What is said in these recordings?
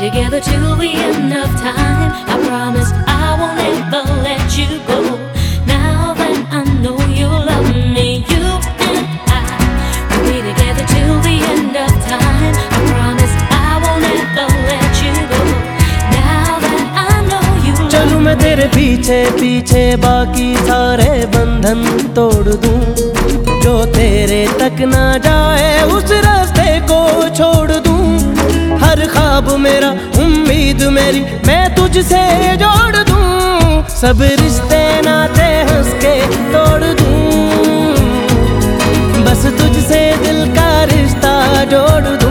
together till the end of time. I promise I won't ever let you go. Now that I know you love me, you and I will be together till the end of time. I promise I won't ever let you go. Now that I know you love चलूं मैं तेरे पीछे पीछे बाकी सारे बंधन तोड़ दूं जो तेरे तक ना जाए ख्वाब मेरा उम्मीद मेरी, मैं तुझसे जोड़ दू। सब रिश्ते नाते हंस के तोड़ दूँ। बस तुझसे दिल का रिश्ता जोड़ दूँ।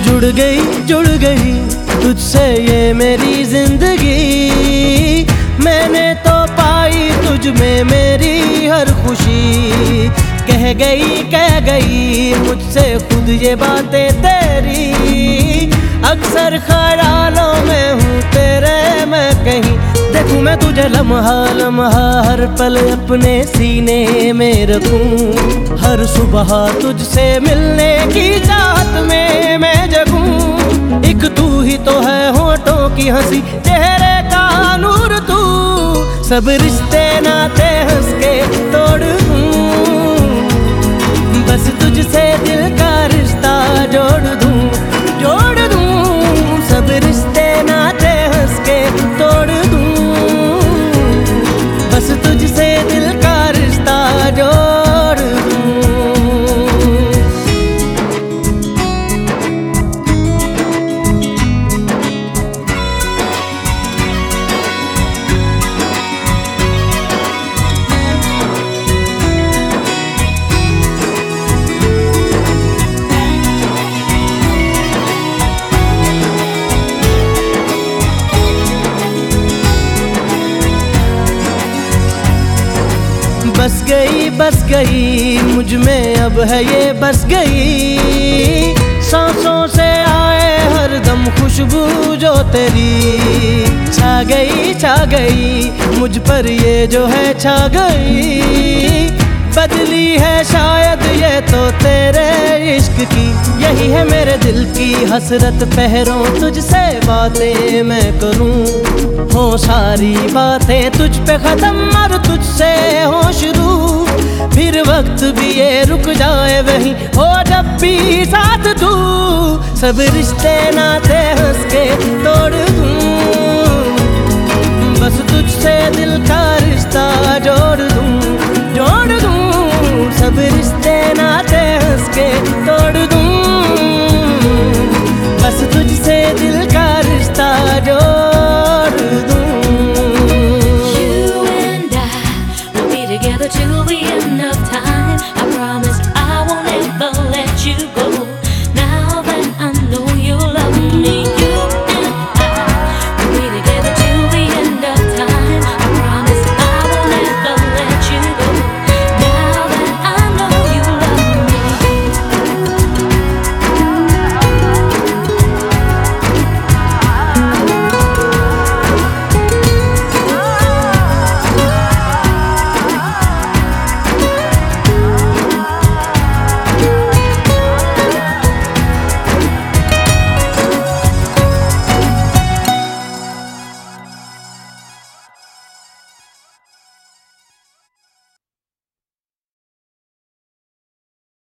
जुड़ गई जुड़ गई तुझसे ये मेरी ज़िंदगी। मैंने तो पाई तुझ में मेरी हर खुशी। कह गई कह गई, मुझसे खुद ये बातें तेरी। अक्सर ख्यालों में हूँ तेरे, मैं कहीं। देखूँ मैं तुझे लम्हा लम्हा, हर पल अपने सीने में रखूँ। हर सुबह तुझसे मिलने की चाहत में मैं जगूं। एक तू ही तो है होठों की हँसी, चेहरे का नूर तू। सब रिश्ते नाते हंस के तोड़ बस तुझसे दिल बस गई, मुझमें अब है ये बस गई। सांसों से आए हर दम खुशबू जो तेरी। छा गई छा गई, मुझ पर ये जो है छा गई। बदली है शायद ये तो तेरे इश्क की। यही है मेरे दिल की हसरत, पहरों तुझसे बातें मैं करूँ। हो सारी बातें तुझ पे खत्म और तुझसे वक्त भी ये रुक जाए वहीं। हो जब भी साथ तू, सब रिश्ते नाते हंस के तोड़ दूँ। बस तुझसे दिल का रिश्ता जोड़ दूँ जोड़ दूँ। सब रिश्ते नाते हंस के तोड़ दूँ।